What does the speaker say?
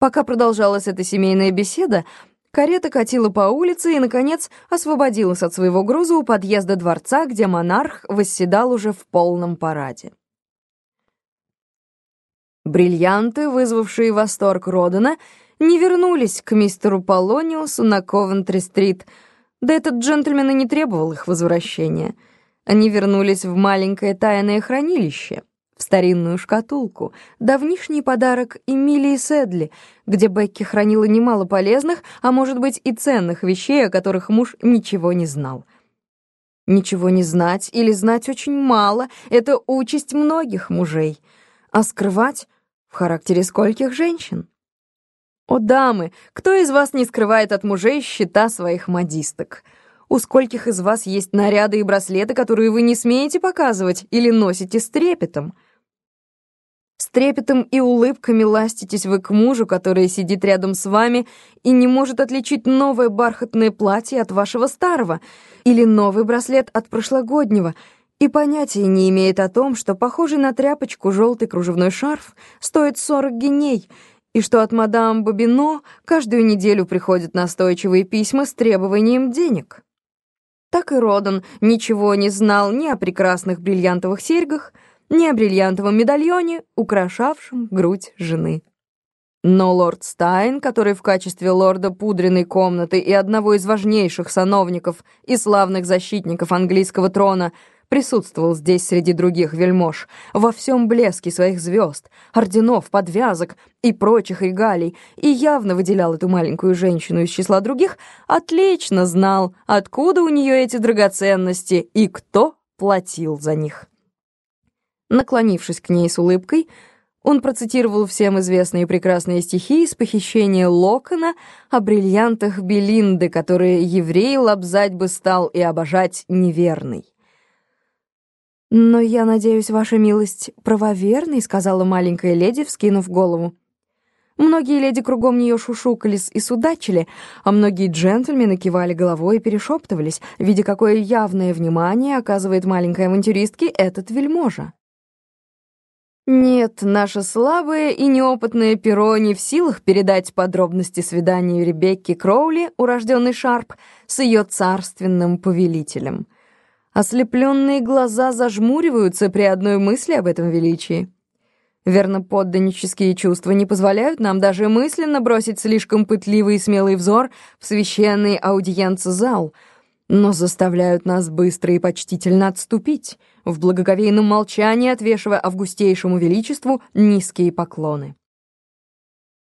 Пока продолжалась эта семейная беседа, карета катила по улице и, наконец, освободилась от своего груза у подъезда дворца, где монарх восседал уже в полном параде. Бриллианты, вызвавшие восторг Родена, не вернулись к мистеру Полониусу на Ковентри-стрит, да этот джентльмен и не требовал их возвращения. Они вернулись в маленькое тайное хранилище, в старинную шкатулку, давнишний подарок Эмилии Седли, где Бекки хранила немало полезных, а может быть и ценных вещей, о которых муж ничего не знал. Ничего не знать или знать очень мало — это участь многих мужей — а скрывать в характере скольких женщин? О, дамы, кто из вас не скрывает от мужей счета своих модисток? У скольких из вас есть наряды и браслеты, которые вы не смеете показывать или носите с трепетом? Трепетом и улыбками ластитесь вы к мужу, который сидит рядом с вами и не может отличить новое бархатное платье от вашего старого или новый браслет от прошлогоднего — и понятия не имеет о том, что похожий на тряпочку желтый кружевной шарф стоит 40 геней, и что от мадам Бобино каждую неделю приходят настойчивые письма с требованием денег. Так и Родан ничего не знал ни о прекрасных бриллиантовых серьгах, ни о бриллиантовом медальоне, украшавшем грудь жены. Но лорд Стайн, который в качестве лорда пудренной комнаты и одного из важнейших сановников и славных защитников английского трона — присутствовал здесь среди других вельмож, во всем блеске своих звезд, орденов, подвязок и прочих регалий, и явно выделял эту маленькую женщину из числа других, отлично знал, откуда у нее эти драгоценности и кто платил за них. Наклонившись к ней с улыбкой, он процитировал всем известные прекрасные стихи из похищения Локона о бриллиантах Белинды, которые еврей лобзать бы стал и обожать неверный. «Но я надеюсь, ваша милость правоверный», — сказала маленькая леди, вскинув голову. Многие леди кругом нее шушукались и судачили, а многие джентльмены кивали головой и перешептывались, видя, какое явное внимание оказывает маленькой авантюристке этот вельможа. Нет, наша слабая и неопытная перо не в силах передать подробности свидания Ребекки Кроули, урожденной Шарп, с ее царственным повелителем — Ослепленные глаза зажмуриваются при одной мысли об этом величии. Верно, подданнические чувства не позволяют нам даже мысленно бросить слишком пытливый и смелый взор в священный аудиенц-зал, но заставляют нас быстро и почтительно отступить, в благоговейном молчании отвешивая августейшему величеству низкие поклоны.